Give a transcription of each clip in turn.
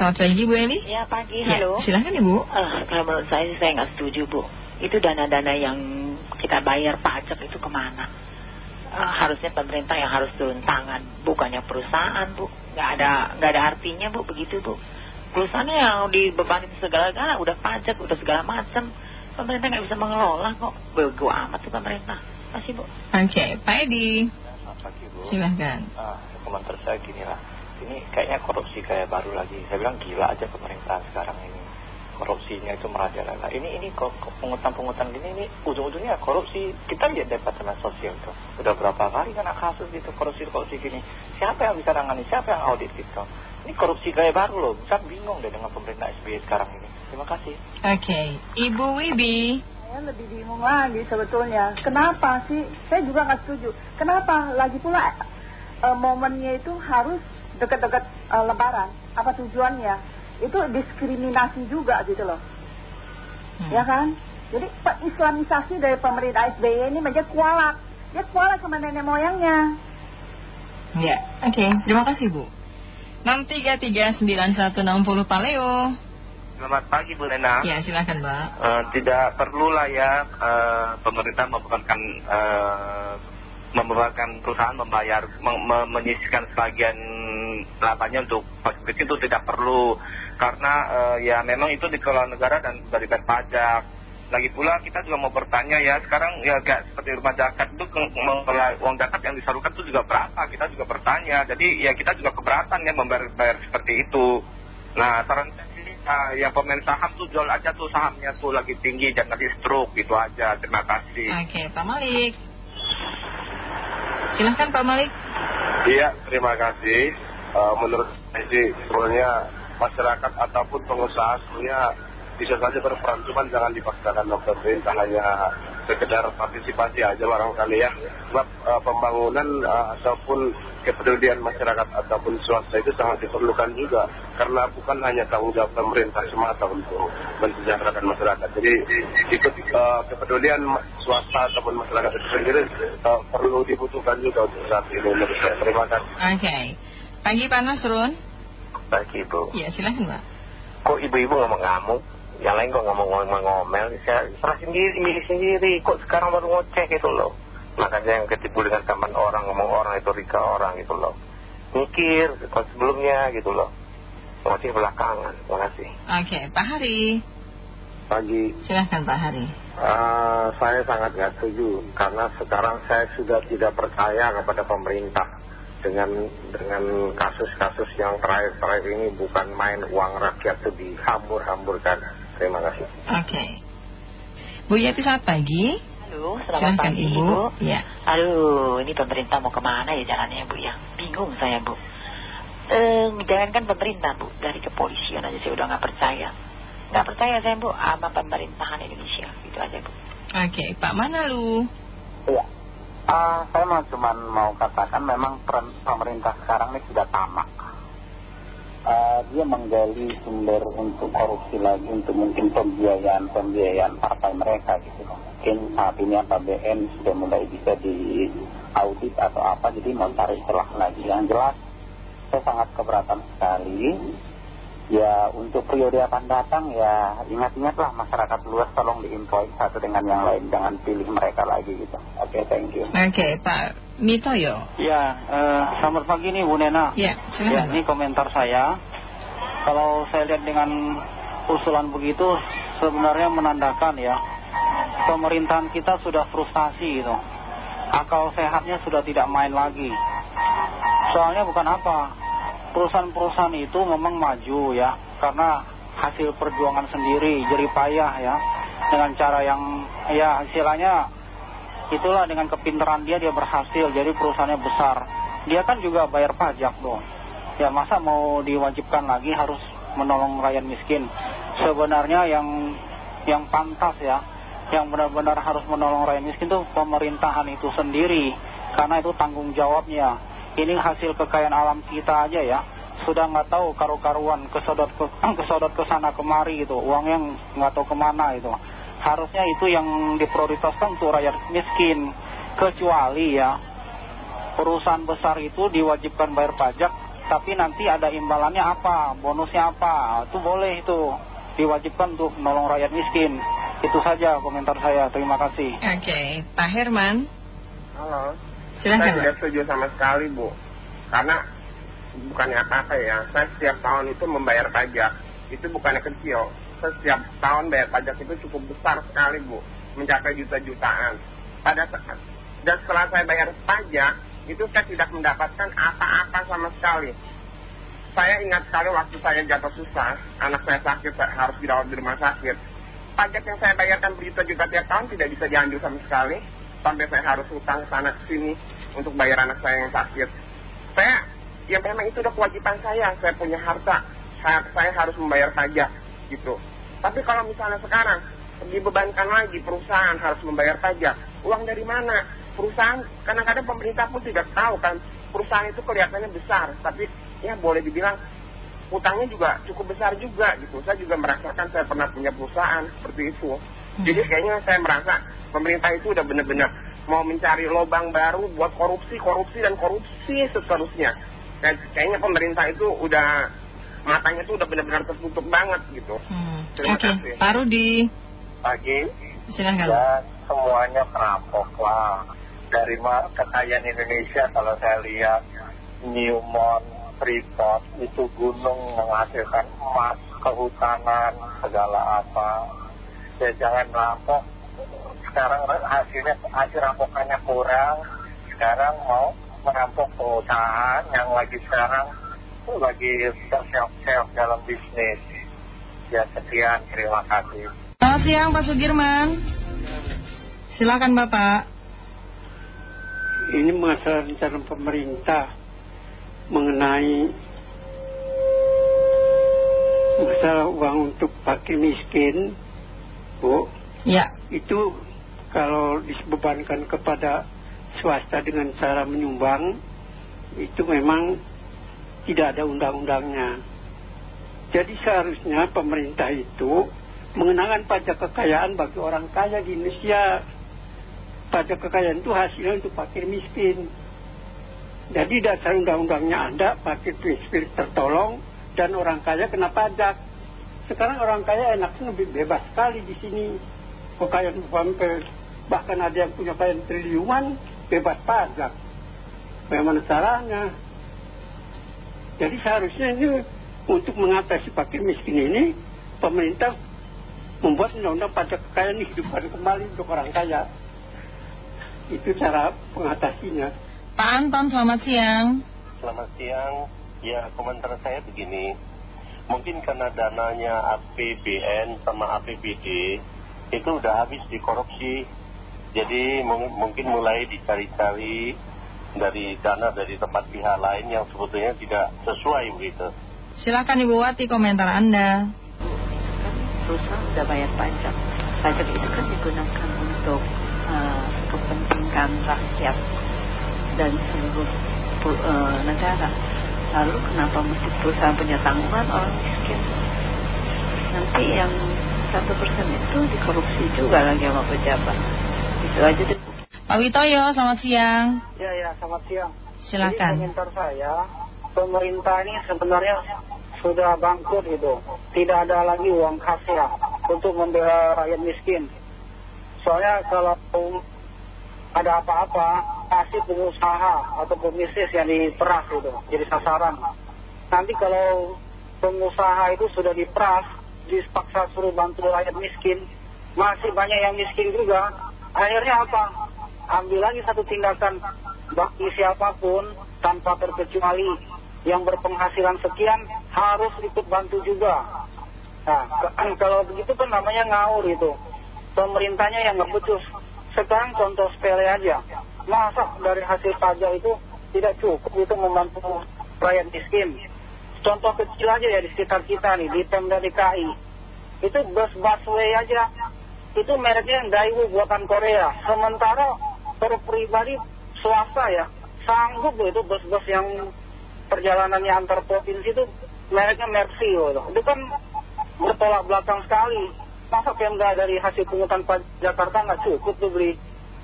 selamat pagi Bu Eli. Ya pagi, Ya, halo. silahkan Ibu. Eh, kalau menurut saya sih saya nggak setuju bu. Itu dana-dana yang kita bayar pajak itu ke mana? Eh, harusnya pemerintah yang harus turun tangan, bukannya perusahaan bu. Nggak ada nggak ada artinya bu begitu bu. Perusahaannya yang dibebanin segala-gala, udah pajak, udah segala macam. Pemerintah nggak bisa mengelola kok. Bego amat tuh pemerintah. Masih bu. Oke, Pak Edi. Selamat pagi Bu. Silahkan. Ah, komentar saya gini lah. Ini kayaknya korupsi kayak baru lagi. Saya bilang gila aja pemerintahan sekarang ini. Korupsinya itu merajalela. Ini ini kok kok penghutang-penghutang gini ini ujung-ujungnya korupsi. Kita lihat departemen sosial tuh. Udah berapa kali kena kasus gitu korupsi-korupsi gini. Siapa yang bisa nangani? Siapa yang audit gitu? Ini korupsi kayak baru loh. Saya bingung deh dengan pemerintah SBY sekarang ini. Terima kasih. Oke, Ibu Wibi. Saya lebih bingung lagi sebetulnya. Kenapa sih? Saya juga nggak setuju. Kenapa? Lagi pula eh, momennya itu harus dekat-dekat eh, Lebaran. Apa tujuannya? Itu diskriminasi juga gitu loh. Hmm. Ya kan? Jadi islamisasi dari pemerintah SBY ini menjadi kualat. Dia kualat sama nenek moyangnya. Ya, oke. Terima kasih Bu. 6339160 Pak Leo. Selamat pagi Bu Nena. Ya, silahkan Mbak. Eh, tidak perlulah ya eh, pemerintah membebankan eh, membebankan perusahaan membayar mem- menyisihkan sebagian labanya untuk fasilitas itu tidak perlu. Karena eh, ya memang itu dikelola negara dan dari pajak. Lagi pula kita juga mau bertanya ya sekarang ya kayak seperti rumah zakat itu uang zakat yang disalurkan itu juga berapa? Kita juga bertanya. Jadi ya kita juga keberatan ya membayar bayar seperti itu. Nah saran saya ah, yang pemain saham tuh jual aja tuh sahamnya tuh lagi tinggi jangan di stroke gitu aja. Terima kasih. Oke, Pak Malik. Silahkan Pak Malik. Iya, terima kasih. Eh, menurut saya sih sebenarnya masyarakat ataupun pengusaha sebenarnya bisa saja berperan, cuman jangan dipaksakan oleh pemerintah hanya sekedar partisipasi aja barangkali ya. Sebab eh, pembangunan eh, ataupun kepedulian masyarakat ataupun swasta itu sangat diperlukan juga karena bukan hanya tanggung jawab pemerintah semata untuk mensejahterakan masyarakat. Jadi ikut eh, kepedulian swasta ataupun masyarakat itu sendiri eh, perlu dibutuhkan juga untuk saat ini menurut saya. Terima kasih. Oke. Pagi Pak Nasrun. bagi ibu Ya, silahkan Mbak. kok ibu-ibu ngomong ngamuk yang lain kok ngomong-ngomel saya serah sendiri milih sendiri kok sekarang baru ngoceh gitu loh makanya yang ketipu dengan teman orang ngomong orang itu rika orang gitu loh mikir kalau sebelumnya gitu loh masih belakangan terima kasih Oke, Pak Hari. Pagi. Silahkan Pak Hari. Eh, saya sangat nggak setuju karena sekarang saya sudah tidak percaya kepada pemerintah dengan dengan kasus-kasus yang terakhir-terakhir ini bukan main uang rakyat itu dihambur-hamburkan. Terima kasih. Oke. Bu Yati selamat pagi. Halo, selamat Silahkan pagi Ibu. bu. Ya. Aduh, ini pemerintah mau ke mana ya jalannya bu ya? Bingung saya bu. Eh, jangankan pemerintah bu, dari kepolisian aja saya udah nggak percaya. Nggak percaya saya bu sama pemerintahan Indonesia, itu aja bu. Oke, Pak Manalu. Iya. Ah, saya mau cuman mau katakan memang pemerintah sekarang ini sudah tamak. Ah, dia menggali sumber untuk korupsi lagi untuk mungkin pembiayaan pembiayaan partai mereka gitu. Mungkin saat ini APBN sudah mulai bisa diaudit atau apa jadi mau cari celah lagi. Yang jelas saya sangat keberatan sekali. Ya untuk periode akan datang ya ingat-ingatlah masyarakat luas tolong diinfoin satu dengan yang lain jangan pilih mereka lagi gitu. Oke thank you. Oke, Pak Mitoyo. Ya eh, selamat pagi nih Bu Nena. Ya, Ya, ini komentar saya. Kalau saya lihat dengan usulan begitu, sebenarnya menandakan ya, pemerintahan kita sudah frustasi gitu. Akal sehatnya sudah tidak main lagi. Soalnya bukan apa, perusahaan-perusahaan itu memang maju ya, karena hasil perjuangan sendiri, jerih payah ya, dengan cara yang ya istilahnya itulah dengan kepintaran dia dia berhasil. Jadi perusahaannya besar. Dia kan juga bayar pajak dong ya masa mau diwajibkan lagi harus menolong rakyat miskin? Sebenarnya yang yang pantas ya. Yang benar-benar harus menolong rakyat miskin itu pemerintahan itu sendiri. Karena itu tanggung jawabnya ini hasil kekayaan alam kita aja ya sudah nggak tahu karu-karuan kesodot ke, kesodot ke sana kemari gitu uangnya nggak tahu ke mana itu harusnya itu yang diprioritaskan untuk rakyat miskin kecuali ya perusahaan besar itu diwajibkan bayar pajak tapi nanti ada imbalannya apa, bonusnya apa, itu boleh itu diwajibkan untuk menolong rakyat miskin. Itu saja komentar saya. Terima kasih. Oke, Pak Herman. Halo. Silahkan, Saya tidak setuju sama sekali, Bu. Karena bukannya apa-apa ya, saya setiap tahun itu membayar pajak. Itu bukannya kecil. Saya setiap tahun bayar pajak itu cukup besar sekali, Bu. Mencapai juta-jutaan. Pada saat, dan setelah saya bayar pajak, itu saya tidak mendapatkan apa-apa sama sekali. Saya ingat sekali waktu saya jatuh susah, anak saya sakit, saya harus dirawat di rumah sakit. Pajak yang saya bayarkan berjuta-juta tiap tahun tidak bisa diambil sama sekali. Sampai saya harus hutang sana sini untuk bayar anak saya yang sakit. Saya, ya memang itu udah kewajiban saya. Saya punya harta, saya, saya harus membayar pajak gitu. Tapi kalau misalnya sekarang dibebankan lagi perusahaan harus membayar pajak, uang dari mana? Perusahaan, kadang-kadang pemerintah pun tidak tahu kan, perusahaan itu kelihatannya besar, tapi ya boleh dibilang utangnya juga cukup besar juga gitu. Saya juga merasakan saya pernah punya perusahaan seperti itu. Jadi kayaknya saya merasa pemerintah itu udah benar-benar mau mencari lubang baru buat korupsi, korupsi dan korupsi seterusnya. Kayak- Kayaknya pemerintah itu udah matanya tuh udah benar-benar tertutup banget gitu. Hmm. Terima Oke, kasih. Pak Rudi. Pagi, Silahkan. ya semuanya perampok lah. Dari kekayaan Indonesia kalau saya lihat Newmont, Freeport itu gunung menghasilkan emas, kehutanan, segala apa. Ya jangan rampok. Sekarang hasilnya hasil rampokannya kurang. Sekarang mau merampok perusahaan yang lagi sekarang lagi terseok-seok dalam bisnis. Ya sekian, terima kasih. Selamat siang Pak Sudirman. Silakan Bapak. ini masalah rencana pemerintah mengenai masalah uang untuk fakir miskin, Bu, Ya. itu kalau dibebankan kepada swasta dengan cara menyumbang, itu memang tidak ada undang-undangnya. Jadi seharusnya pemerintah itu mengenakan pajak kekayaan bagi orang kaya di Indonesia. Pajak kekayaan itu hasilnya untuk fakir miskin. Jadi dasar undang-undangnya ada, fakir miskin tertolong, dan orang kaya kena pajak. Sekarang orang kaya enaknya lebih bebas sekali di sini. Kekayaan sampai bahkan ada yang punya kekayaan triliunan, bebas pajak. Bagaimana caranya? Jadi seharusnya ini untuk mengatasi fakir miskin ini, pemerintah membuat undang-undang pajak kekayaan dihidupkan kembali untuk orang kaya. Itu cara mengatasinya. Pak Anton, selamat siang. Selamat siang. Ya, komentar saya begini. Mungkin karena dananya APBN sama APBD itu udah habis dikorupsi. Jadi mung- mungkin mulai dicari-cari dari dana dari tempat pihak lain yang sebetulnya tidak sesuai begitu. Silakan Ibu Wati komentar Anda. perusahaan sudah bayar pajak. Pajak itu kan digunakan untuk eh, kepentingan rakyat dan seluruh eh, negara. Lalu kenapa mesti perusahaan punya tanggungan orang miskin? Nanti yang satu persen itu dikorupsi juga lagi sama pejabat. Itu aja deh. Pak Witoyo, selamat siang. Ya, ya, selamat siang. Silakan. Jadi komentar saya, pemerintah ini sebenarnya sudah bangkrut itu. Tidak ada lagi uang kas ya untuk membela rakyat miskin. Soalnya kalau ada apa-apa, pasti pengusaha atau pebisnis yang diperas itu, jadi sasaran. Nanti kalau pengusaha itu sudah diperas, dipaksa suruh bantu rakyat miskin, masih banyak yang miskin juga. Akhirnya apa? Ambil lagi satu tindakan bagi siapa pun tanpa terkecuali yang berpenghasilan sekian harus ikut bantu juga. Nah, kalau begitu kan namanya ngaur itu. Pemerintahnya yang nggak. Sekarang contoh sepele aja. Masa dari hasil pajak itu tidak cukup itu membantu rakyat miskin. Contoh kecil aja ya di sekitar kita nih, di Pemda DKI. Itu bus busway aja. Itu mereknya Daewoo buatan Korea. Sementara per pribadi swasta ya, sanggup loh itu bus-bus yang perjalanannya antar provinsi itu mereknya Mercy loh. Itu kan bertolak belakang sekali. Masa Pemda dari hasil pungutan pajak Jakarta nggak cukup tuh beli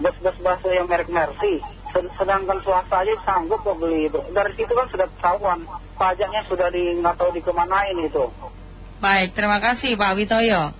bus-bus busway yang merek Mercy. sedangkan swasta aja sanggup kok beli itu. Dari situ kan sudah ketahuan, pajaknya sudah di nggak tahu dikemanain itu. Baik, terima kasih Pak Witoyo.